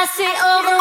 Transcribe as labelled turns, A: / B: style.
A: I say over